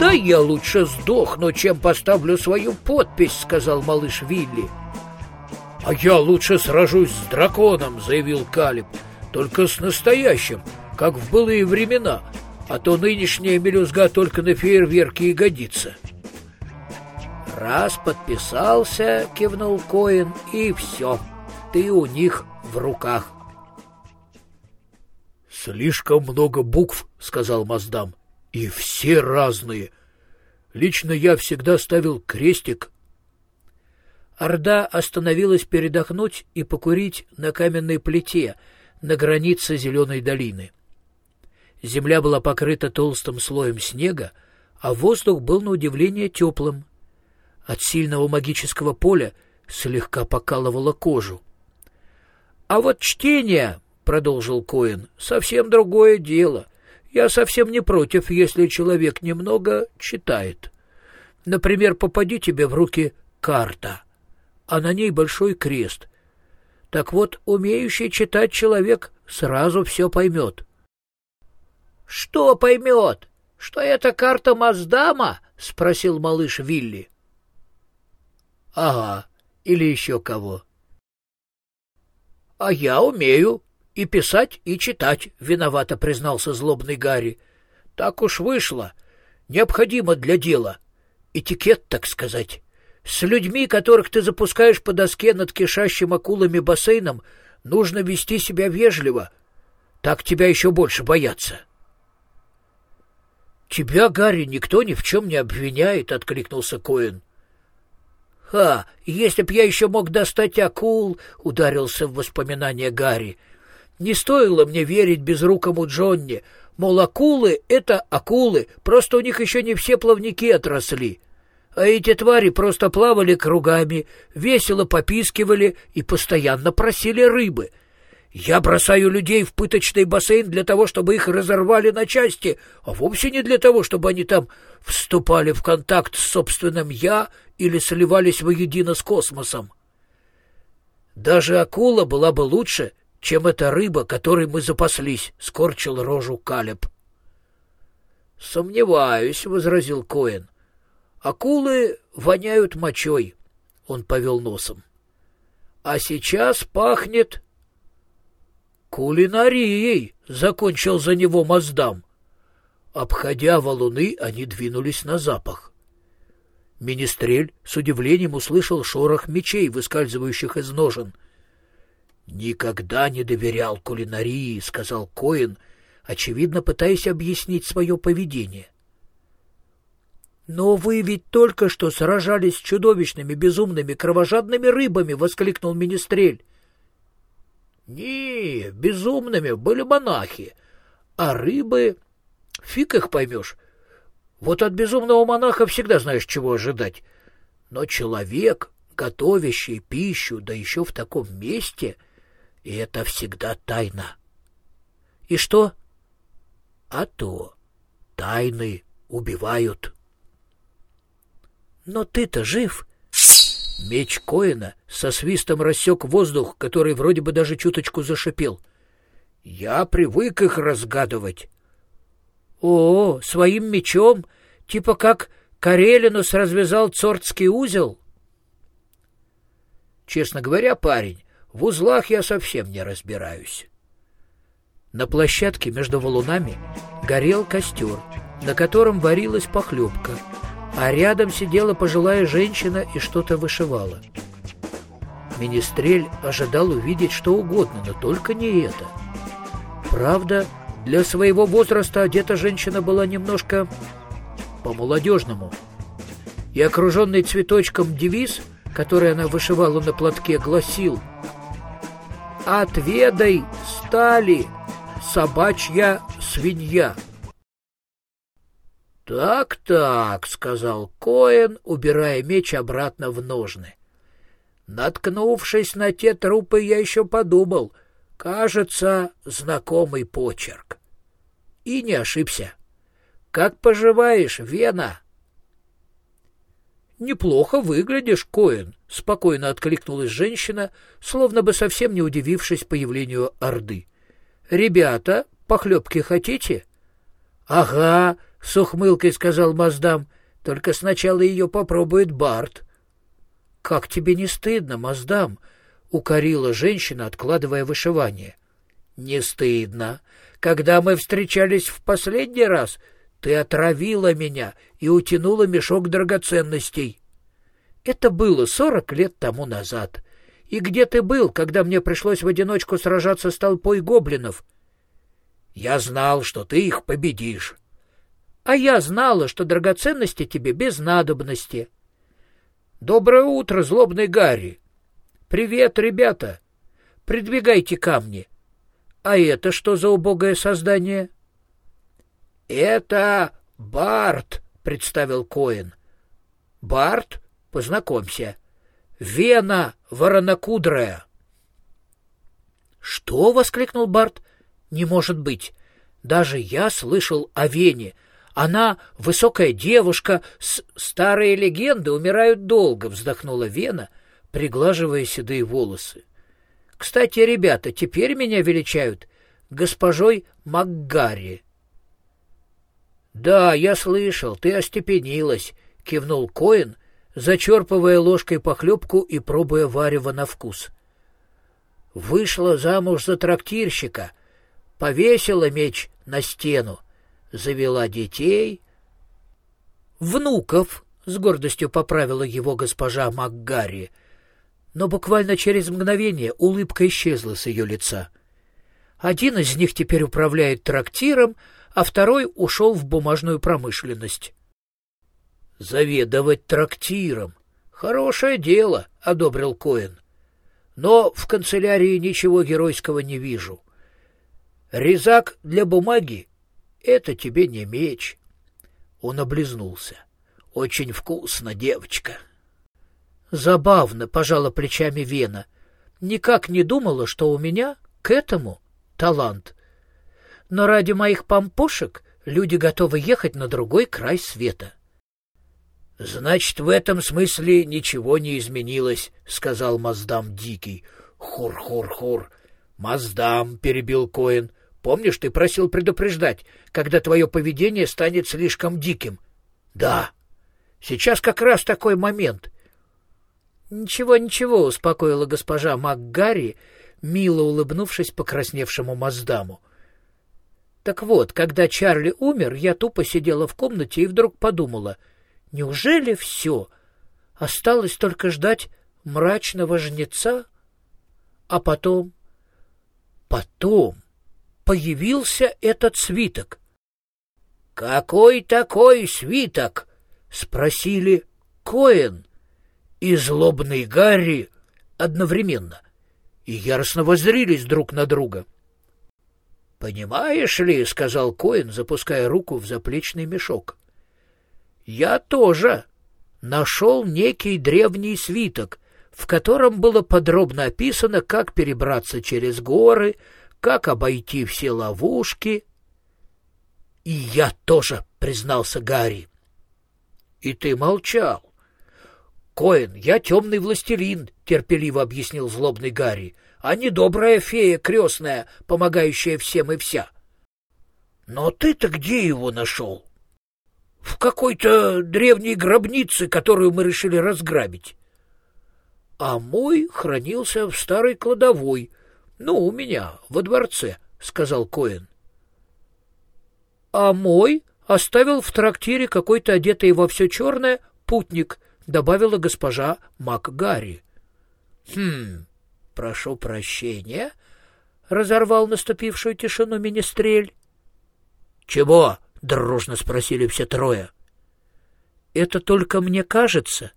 «Да я лучше сдохну, чем поставлю свою подпись», — сказал малыш Вилли. «А я лучше сражусь с драконом», — заявил Калиб. «Только с настоящим, как в былые времена, а то нынешняя мелюзга только на фейерверке и годится». «Раз подписался», — кивнул Коин, — «и все, ты у них в руках». «Слишком много букв», — сказал Маздам, — «и все разные. Лично я всегда ставил крестик». Орда остановилась передохнуть и покурить на каменной плите на границе Зеленой долины. Земля была покрыта толстым слоем снега, а воздух был на удивление теплым. От сильного магического поля слегка покалывало кожу. — А вот чтение, — продолжил Коин, — совсем другое дело. Я совсем не против, если человек немного читает. Например, попади тебе в руки карта, а на ней большой крест. Так вот, умеющий читать человек сразу все поймет. — Что поймет? Что это карта Маздама? — спросил малыш Вилли. — Ага, или еще кого. — А я умею и писать, и читать, — виновато признался злобный Гарри. — Так уж вышло. Необходимо для дела. Этикет, так сказать. С людьми, которых ты запускаешь по доске над кишащим акулами бассейном, нужно вести себя вежливо. Так тебя еще больше боятся. — Тебя, Гарри, никто ни в чем не обвиняет, — откликнулся Коэн. «Ха! Если б я еще мог достать акул!» — ударился в воспоминания Гарри. «Не стоило мне верить безрукому Джонни. Мол, акулы — это акулы, просто у них еще не все плавники отросли. А эти твари просто плавали кругами, весело попискивали и постоянно просили рыбы. Я бросаю людей в пыточный бассейн для того, чтобы их разорвали на части, а вовсе не для того, чтобы они там вступали в контакт с собственным «я» или сливались воедино с космосом. Даже акула была бы лучше, чем эта рыба, которой мы запаслись, — скорчил рожу Калеб. — Сомневаюсь, — возразил Коэн. — Акулы воняют мочой, — он повел носом. — А сейчас пахнет... — Кулинарией, — закончил за него Маздам. Обходя валуны, они двинулись на запах. Министрель с удивлением услышал шорох мечей, выскальзывающих из ножен. «Никогда не доверял кулинарии», — сказал Коин, очевидно пытаясь объяснить свое поведение. «Но вы ведь только что сражались с чудовищными, безумными, кровожадными рыбами!» — воскликнул Министрель. «Не, безумными были монахи, а рыбы... Фиг их поймешь. Вот от безумного монаха всегда знаешь, чего ожидать. Но человек, готовящий пищу, да еще в таком месте, и это всегда тайна. И что? А то тайны убивают. Но ты-то жив. Меч Коина со свистом рассек воздух, который вроде бы даже чуточку зашипел. Я привык их разгадывать. О, своим мечом, типа как Карелинус развязал цортский узел? Честно говоря, парень, в узлах я совсем не разбираюсь. На площадке между валунами горел костер, на котором варилась похлебка, а рядом сидела пожилая женщина и что-то вышивала. Министрель ожидал увидеть что угодно, но только не это. Правда, для своего возраста одета женщина была немножко по-молодежному. И окруженный цветочком девиз, который она вышивала на платке, гласил «Отведай стали, собачья свинья». «Так-так», — сказал Коэн, убирая меч обратно в ножны. Наткнувшись на те трупы, я еще подумал, кажется, знакомый почерк. И не ошибся. Как поживаешь, Вена? Неплохо выглядишь, Коэн, спокойно откликнулась женщина, словно бы совсем не удивившись появлению Орды. Ребята, похлебки хотите? Ага, — с ухмылкой сказал Маздам. — Только сначала ее попробует Барт. — Как тебе не стыдно, Маздам? — укорила женщина, откладывая вышивание. — Не стыдно. Когда мы встречались в последний раз, ты отравила меня и утянула мешок драгоценностей. Это было сорок лет тому назад. И где ты был, когда мне пришлось в одиночку сражаться с толпой гоблинов? Я знал, что ты их победишь. А я знала, что драгоценности тебе без надобности. Доброе утро, злобный Гарри. Привет, ребята. Придвигайте камни. А это что за убогое создание? Это Барт, представил Коин. Барт, познакомься. Вена воронокудрая. Что? воскликнул Барт. Не может быть. Даже я слышал о Вене. Она высокая девушка, с старые легенды умирают долго, вздохнула Вена, приглаживая седые волосы. Кстати, ребята, теперь меня величают госпожой Макгари. Да, я слышал, ты остепенилась, кивнул Коин, зачерпывая ложкой похлебку и пробуя варево на вкус. Вышла замуж за трактирщика, повесила меч на стену, завела детей. Внуков, с гордостью поправила его госпожа Макгари, но буквально через мгновение улыбка исчезла с ее лица. Один из них теперь управляет трактиром, а второй ушел в бумажную промышленность. «Заведовать трактиром — хорошее дело», — одобрил Коэн. «Но в канцелярии ничего геройского не вижу. Резак для бумаги — это тебе не меч. Он облизнулся. Очень вкусно, девочка. Забавно, пожала плечами Вена. Никак не думала, что у меня к этому талант. Но ради моих помпушек люди готовы ехать на другой край света. — Значит, в этом смысле ничего не изменилось, — сказал Маздам Дикий. Хур-хур-хур. — Маздам, — перебил Коэн, Помнишь, ты просил предупреждать, когда твое поведение станет слишком диким? — Да. Сейчас как раз такой момент. — Ничего, ничего, — успокоила госпожа МакГарри, мило улыбнувшись покрасневшему Маздаму. Так вот, когда Чарли умер, я тупо сидела в комнате и вдруг подумала, неужели все? Осталось только ждать мрачного жнеца? А потом... Потом появился этот свиток. — Какой такой свиток? — спросили Коэн и злобный Гарри одновременно и яростно воззрились друг на друга. — Понимаешь ли, — сказал Коэн, запуская руку в заплечный мешок, — я тоже нашел некий древний свиток, в котором было подробно описано, как перебраться через горы, как обойти все ловушки. — И я тоже, — признался Гарри. — И ты молчал. — Коэн, я темный властелин, — терпеливо объяснил злобный Гарри, — а не добрая фея крестная, помогающая всем и вся. — Но ты-то где его нашел? — В какой-то древней гробнице, которую мы решили разграбить. — А мой хранился в старой кладовой, ну, у меня, во дворце, — сказал Коэн. — А мой оставил в трактире какой-то одетый во все черное путник, — добавила госпожа МакГарри. — Хм, прошу прощения, — разорвал наступившую тишину министрель. — Чего? — дружно спросили все трое. — Это только мне кажется?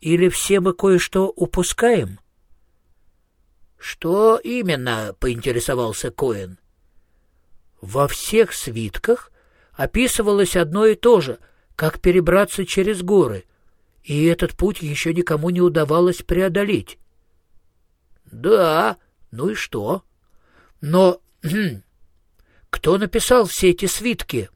Или все мы кое-что упускаем? — что именно? поинтересовался Коэн. Во всех свитках описывалось одно и то же, как перебраться через горы, и этот путь еще никому не удавалось преодолеть. Да, ну и что? Но кто написал все эти свитки?